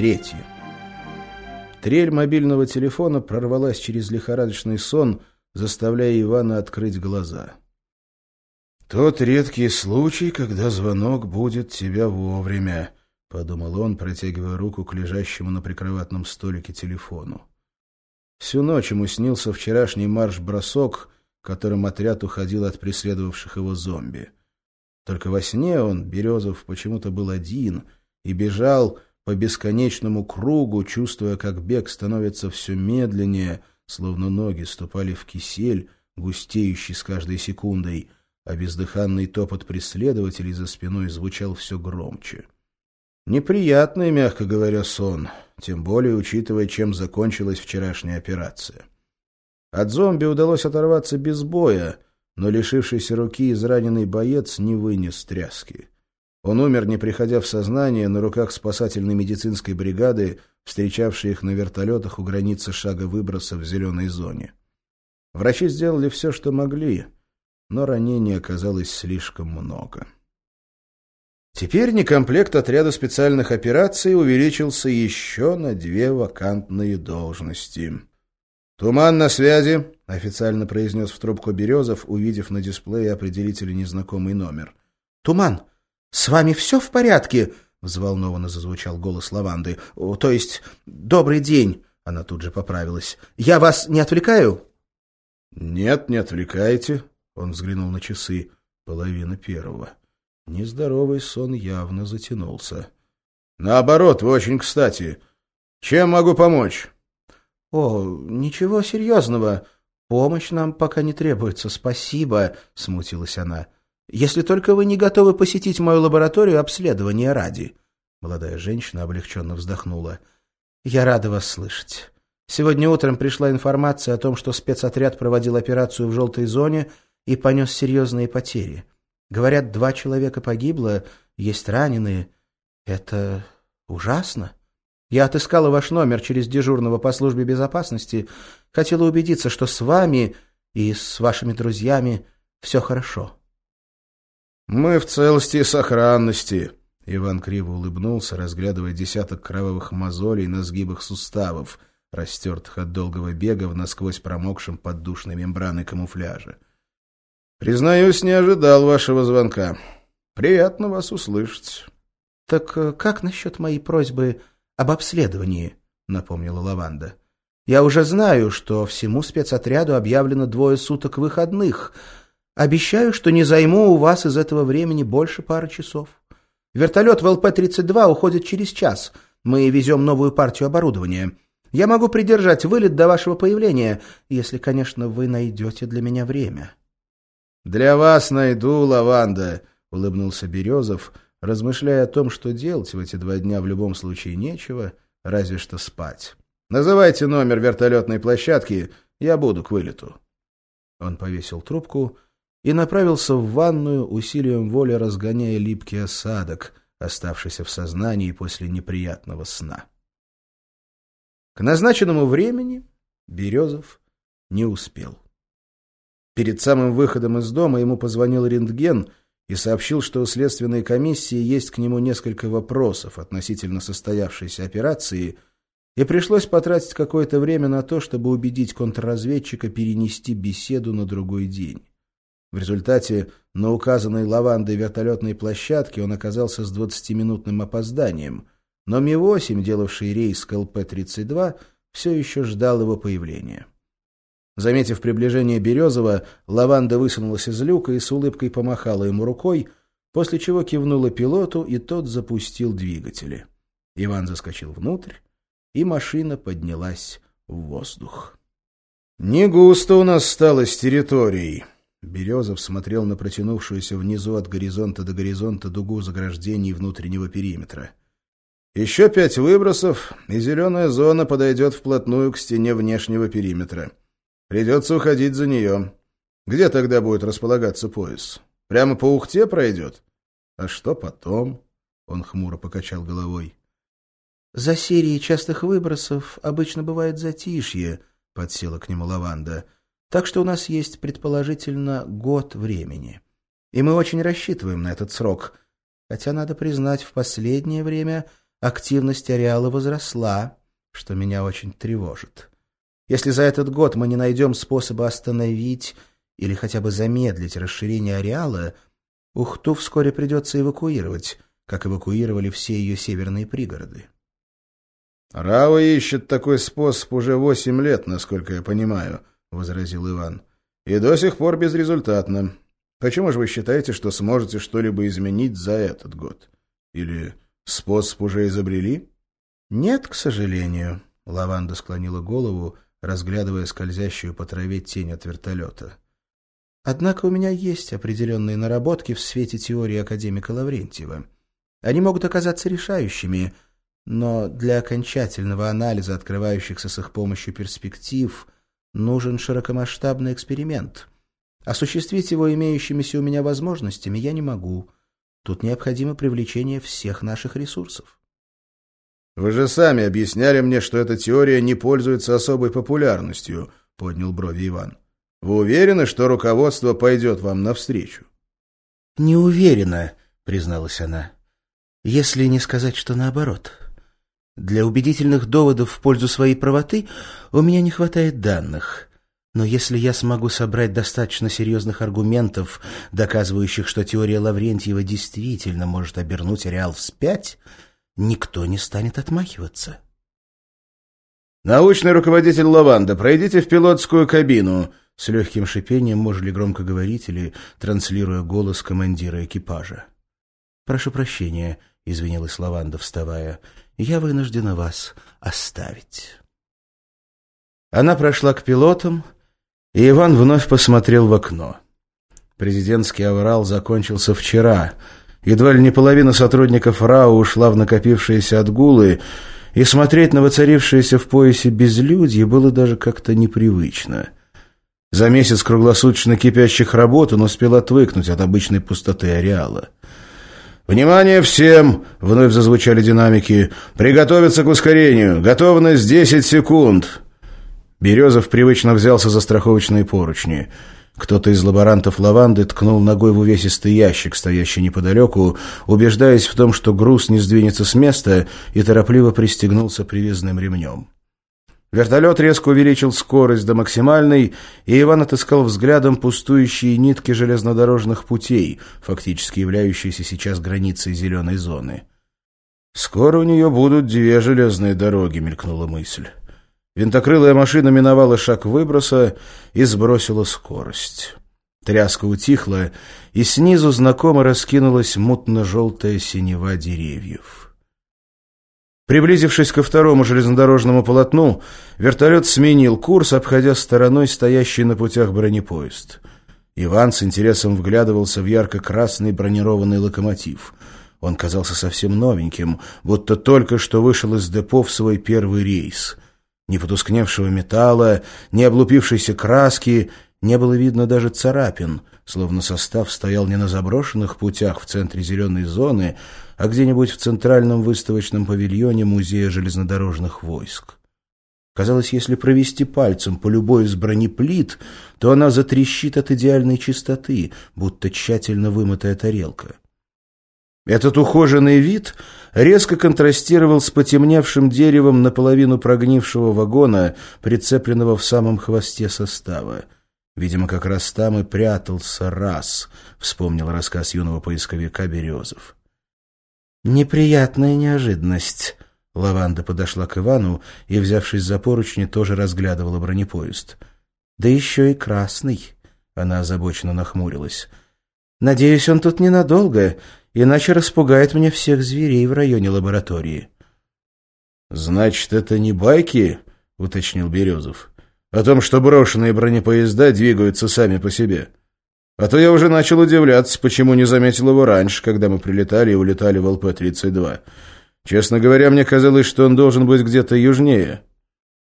Третье. Трель мобильного телефона прорвалась через лихорадочный сон, заставляя Ивана открыть глаза. «Тот редкий случай, когда звонок будет тебя вовремя», — подумал он, протягивая руку к лежащему на прикроватном столике телефону. Всю ночь ему снился вчерашний марш-бросок, которым отряд уходил от преследовавших его зомби. Только во сне он, Березов, почему-то был один и бежал по бесконечному кругу, чувствуя, как бег становится все медленнее, словно ноги ступали в кисель, густеющий с каждой секундой, а бездыханный топот преследователей за спиной звучал все громче. Неприятный, мягко говоря, сон, тем более учитывая, чем закончилась вчерашняя операция. От зомби удалось оторваться без боя, но лишившийся руки израненный боец не вынес тряски. Он умер, не приходя в сознание, на руках спасательной медицинской бригады, встречавшей их на вертолетах у границы шага выброса в зеленой зоне. Врачи сделали все, что могли, но ранений оказалось слишком много. Теперь некомплект отряда специальных операций увеличился еще на две вакантные должности. «Туман на связи», — официально произнес в трубку Березов, увидев на дисплее определителя незнакомый номер. «Туман, с вами все в порядке?» — взволнованно зазвучал голос Лаванды. «То есть, добрый день», — она тут же поправилась. «Я вас не отвлекаю?» «Нет, не отвлекайте», — он взглянул на часы. Половина первого. Нездоровый сон явно затянулся. «Наоборот, вы очень кстати. Чем могу помочь?» «О, ничего серьезного. Помощь нам пока не требуется, спасибо», — смутилась она. «Если только вы не готовы посетить мою лабораторию обследования ради». Молодая женщина облегченно вздохнула. «Я рада вас слышать. Сегодня утром пришла информация о том, что спецотряд проводил операцию в желтой зоне и понес серьезные потери. Говорят, два человека погибло, есть раненые. Это ужасно». Я отыскала ваш номер через дежурного по службе безопасности. Хотела убедиться, что с вами и с вашими друзьями все хорошо. Мы в целости и сохранности. Иван криво улыбнулся, разглядывая десяток кровавых мозолей на сгибах суставов, растертых от долгого бега в насквозь промокшем под душной мембраной камуфляжа. Признаюсь, не ожидал вашего звонка. Приятно вас услышать. Так э, как насчет моей просьбы об обследовании», — напомнила Лаванда. «Я уже знаю, что всему спецотряду объявлено двое суток выходных. Обещаю, что не займу у вас из этого времени больше пары часов. Вертолет в ЛП-32 уходит через час. Мы везем новую партию оборудования. Я могу придержать вылет до вашего появления, если, конечно, вы найдете для меня время». «Для вас найду, Лаванда», — улыбнулся Березов, — размышляя о том, что делать в эти два дня в любом случае нечего, разве что спать. «Называйте номер вертолетной площадки, я буду к вылету». Он повесил трубку и направился в ванную, усилием воли разгоняя липкий осадок, оставшийся в сознании после неприятного сна. К назначенному времени Березов не успел. Перед самым выходом из дома ему позвонил рентген — и сообщил, что у следственной комиссии есть к нему несколько вопросов относительно состоявшейся операции, и пришлось потратить какое-то время на то, чтобы убедить контрразведчика перенести беседу на другой день. В результате на указанной лавандой вертолетной площадке он оказался с 20-минутным опозданием, но Ми-8, делавший рейс к ЛП-32, все еще ждал его появления. Заметив приближение Березова, Лаванда высунулась из люка и с улыбкой помахала ему рукой, после чего кивнула пилоту, и тот запустил двигатели. Иван заскочил внутрь, и машина поднялась в воздух. «Не густо у нас стало с территорией». Березов смотрел на протянувшуюся внизу от горизонта до горизонта дугу заграждений внутреннего периметра. «Еще пять выбросов, и зеленая зона подойдет вплотную к стене внешнего периметра». Придется уходить за нее. Где тогда будет располагаться пояс? Прямо по Ухте пройдет? А что потом? Он хмуро покачал головой. За серией частых выбросов обычно бывает затишье, подсела к нему лаванда. Так что у нас есть, предположительно, год времени. И мы очень рассчитываем на этот срок. Хотя, надо признать, в последнее время активность ареала возросла, что меня очень тревожит. Если за этот год мы не найдем способа остановить или хотя бы замедлить расширение ареала, Ухту вскоре придется эвакуировать, как эвакуировали все ее северные пригороды. «Рао ищет такой способ уже восемь лет, насколько я понимаю», — возразил Иван. «И до сих пор безрезультатно. Почему же вы считаете, что сможете что-либо изменить за этот год? Или способ уже изобрели?» «Нет, к сожалению», — Лаванда склонила голову, разглядывая скользящую по траве тень от вертолета. «Однако у меня есть определенные наработки в свете теории академика Лаврентьева. Они могут оказаться решающими, но для окончательного анализа открывающихся с их помощью перспектив нужен широкомасштабный эксперимент. Осуществить его имеющимися у меня возможностями я не могу. Тут необходимо привлечение всех наших ресурсов. «Вы же сами объясняли мне, что эта теория не пользуется особой популярностью», — поднял брови Иван. «Вы уверены, что руководство пойдет вам навстречу?» «Не уверена», — призналась она. «Если не сказать, что наоборот». Для убедительных доводов в пользу своей правоты у меня не хватает данных. Но если я смогу собрать достаточно серьезных аргументов, доказывающих, что теория Лаврентьева действительно может обернуть Реал вспять, никто не станет отмахиваться. «Научный руководитель Лаванда, пройдите в пилотскую кабину!» С легким шипением можели громкоговорители, транслируя голос командира экипажа. «Прошу прощения», — извинилась Лаванда, вставая, — «я вынуждена вас оставить». Она прошла к пилотам, и Иван вновь посмотрел в окно. Президентский аврал закончился вчера. Едва ли не половина сотрудников РАО ушла в накопившиеся отгулы, и смотреть на воцарившееся в поясе безлюдье было даже как-то непривычно. За месяц круглосуточно кипящих работ он успел отвыкнуть от обычной пустоты ареала. «Внимание всем!» — вновь зазвучали динамики. «Приготовиться к ускорению! Готовность 10 секунд!» Березов привычно взялся за страховочные поручни. Кто-то из лаборантов лаванды ткнул ногой в увесистый ящик, стоящий неподалеку, убеждаясь в том, что груз не сдвинется с места, и торопливо пристегнулся привязанным ремнем. Вертолет резко увеличил скорость до максимальной, и Иван отыскал взглядом пустующие нитки железнодорожных путей, фактически являющиеся сейчас границей зеленой зоны. «Скоро у нее будут две железные дороги», — мелькнула мысль. Винтокрылая машина миновала шаг выброса и сбросила скорость. Тряска утихла, и снизу знакомо раскинулась мутно-желтая синева деревьев. Приблизившись ко второму железнодорожному полотну, вертолет сменил курс, обходя стороной стоящий на путях бронепоезд. Иван с интересом вглядывался в ярко-красный бронированный локомотив. Он казался совсем новеньким, будто только что вышел из депо в свой первый рейс. Ни потускневшего металла, ни облупившейся краски, не было видно даже царапин, словно состав стоял не на заброшенных путях в центре зеленой зоны, а где-нибудь в центральном выставочном павильоне Музея железнодорожных войск. Казалось, если провести пальцем по любой из бронеплит, то она затрещит от идеальной чистоты, будто тщательно вымытая тарелка. Этот ухоженный вид резко контрастировал с потемневшим деревом наполовину прогнившего вагона, прицепленного в самом хвосте состава. Видимо, как раз там и прятался раз, вспомнил рассказ юного поисковика Березов. «Неприятная неожиданность». Лаванда подошла к Ивану и, взявшись за поручни, тоже разглядывала бронепоезд. «Да еще и красный». Она озабоченно нахмурилась. «Надеюсь, он тут ненадолго, иначе распугает мне всех зверей в районе лаборатории». «Значит, это не байки?» — уточнил Березов. «О том, что брошенные бронепоезда двигаются сами по себе». А то я уже начал удивляться, почему не заметил его раньше, когда мы прилетали и улетали в ЛП-32. Честно говоря, мне казалось, что он должен быть где-то южнее.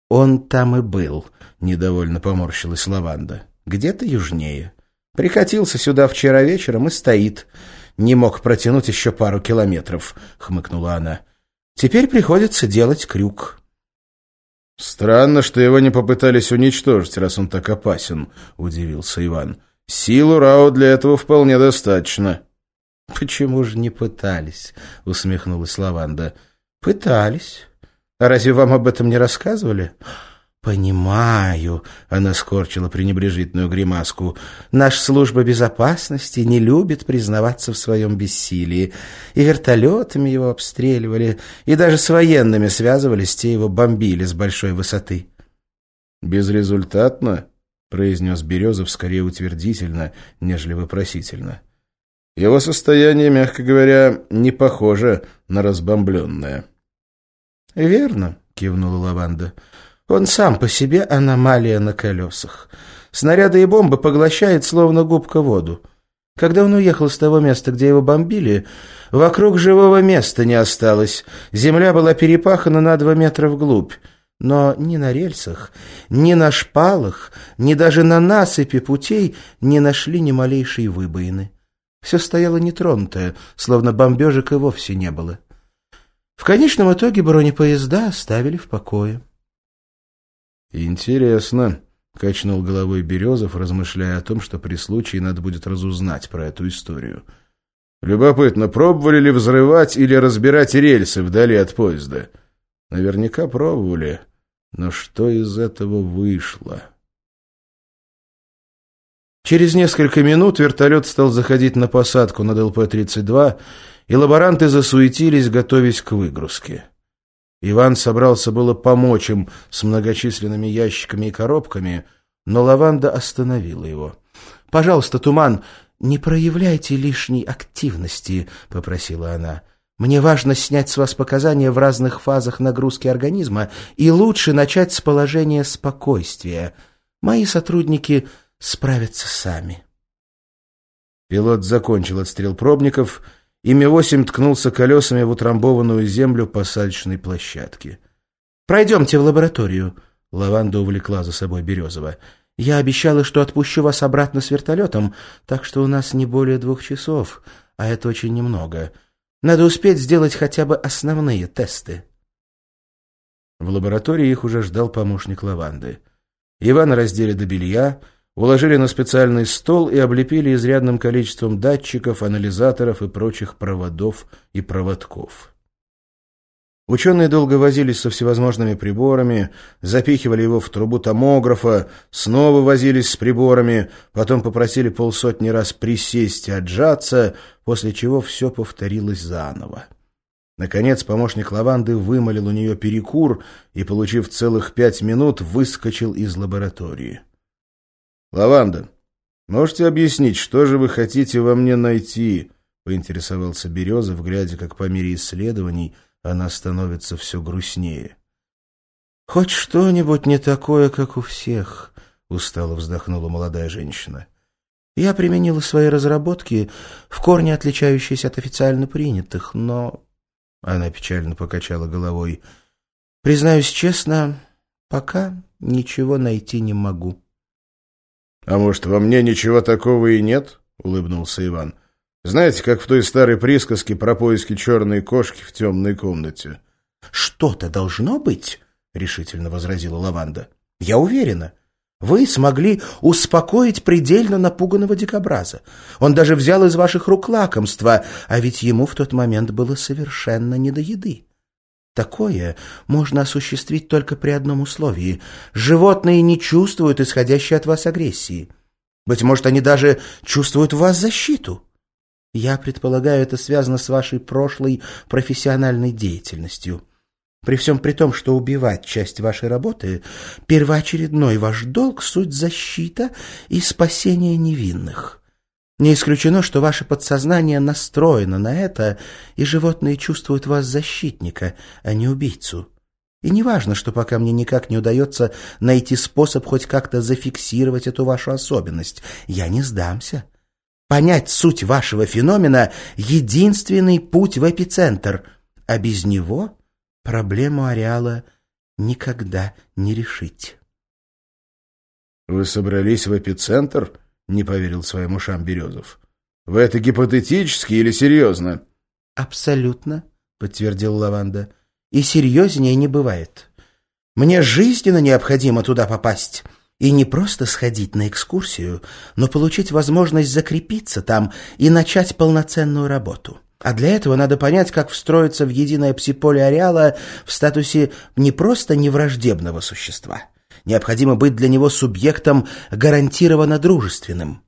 «Он там и был», — недовольно поморщилась Лаванда. «Где-то южнее. Прикатился сюда вчера вечером и стоит. Не мог протянуть еще пару километров», — хмыкнула она. «Теперь приходится делать крюк». «Странно, что его не попытались уничтожить, раз он так опасен», — удивился Иван. Силу Рао для этого вполне достаточно. «Почему же не пытались?» — усмехнулась Лаванда. Пытались. А разве вам об этом не рассказывали? «Понимаю», — она скорчила пренебрежительную гримаску, «наша служба безопасности не любит признаваться в своем бессилии. И вертолетами его обстреливали, и даже с военными связывались, те его бомбили с большой высоты». «Безрезультатно?» — произнес Березов скорее утвердительно, нежели вопросительно. «Его состояние, мягко говоря, не похоже на разбомбленное». «Верно», — кивнула Лаванда. «Он сам по себе аномалия на колесах. Снаряды и бомбы поглощает, словно губка воду. Когда он уехал с того места, где его бомбили, вокруг живого места не осталось. Земля была перепахана на два метра вглубь. Но ни на рельсах, ни на шпалах, ни даже на насыпи путей не нашли ни малейшей выбоины. Все стояло нетронутое, словно бомбежек и вовсе не было. В конечном итоге бронепоезда оставили в покое. «Интересно», — качнул головой Березов, размышляя о том, что при случае надо будет разузнать про эту историю. «Любопытно, пробовали ли взрывать или разбирать рельсы вдали от поезда?» «Наверняка пробовали, но что из этого вышло?» Через несколько минут вертолет стал заходить на посадку над ЛП-32, и лаборанты засуетились, готовясь к выгрузке. Иван собрался было помочь им с многочисленными ящиками и коробками, но Лаванда остановила его. — Пожалуйста, Туман, не проявляйте лишней активности, — попросила она. — Мне важно снять с вас показания в разных фазах нагрузки организма и лучше начать с положения спокойствия. Мои сотрудники справятся сами. Пилот закончил отстрел пробников — и Ми-8 ткнулся колесами в утрамбованную землю посадочной площадки. «Пройдемте в лабораторию», — Лаванда увлекла за собой Березова. «Я обещала, что отпущу вас обратно с вертолетом, так что у нас не более двух часов, а это очень немного. Надо успеть сделать хотя бы основные тесты». В лаборатории их уже ждал помощник Лаванды. Ивана раздели до белья, уложили на специальный стол и облепили изрядным количеством датчиков, анализаторов и прочих проводов и проводков. Ученые долго возились со всевозможными приборами, запихивали его в трубу томографа, снова возились с приборами, потом попросили полсотни раз присесть и отжаться, после чего все повторилось заново. Наконец помощник Лаванды вымолил у нее перекур и, получив целых пять минут, выскочил из лаборатории. «Лаванда, можете объяснить, что же вы хотите во мне найти?» — поинтересовался Березов, глядя, как по мере исследований она становится все грустнее. «Хоть что-нибудь не такое, как у всех», — устало вздохнула молодая женщина. «Я применила свои разработки, в корне отличающиеся от официально принятых, но...» Она печально покачала головой. «Признаюсь честно, пока ничего найти не могу». «А может, во мне ничего такого и нет?» — улыбнулся Иван. «Знаете, как в той старой присказке про поиски черной кошки в темной комнате?» «Что-то должно быть», — решительно возразила Лаванда. «Я уверена. Вы смогли успокоить предельно напуганного дикобраза. Он даже взял из ваших рук лакомство, а ведь ему в тот момент было совершенно не до еды. Такое можно осуществить только при одном условии. Животные не чувствуют исходящей от вас агрессии. Быть может, они даже чувствуют в вас защиту. Я предполагаю, это связано с вашей прошлой профессиональной деятельностью. При всем при том, что убивать часть вашей работы — первоочередной ваш долг, суть защита и спасение невинных. Не исключено, что ваше подсознание настроено на это, и животные чувствуют вас защитника, а не убийцу. И не важно, что пока мне никак не удается найти способ хоть как-то зафиксировать эту вашу особенность. Я не сдамся. Понять суть вашего феномена — единственный путь в эпицентр, а без него проблему ареала никогда не решить. — Вы собрались в эпицентр? — не поверил своим ушам Березов. «Вы это гипотетически или серьезно?» «Абсолютно», — подтвердил Лаванда. «И серьезнее не бывает. Мне жизненно необходимо туда попасть». И не просто сходить на экскурсию, но получить возможность закрепиться там и начать полноценную работу. А для этого надо понять, как встроиться в единое псиполе ареала в статусе не просто невраждебного существа. Необходимо быть для него субъектом гарантированно дружественным.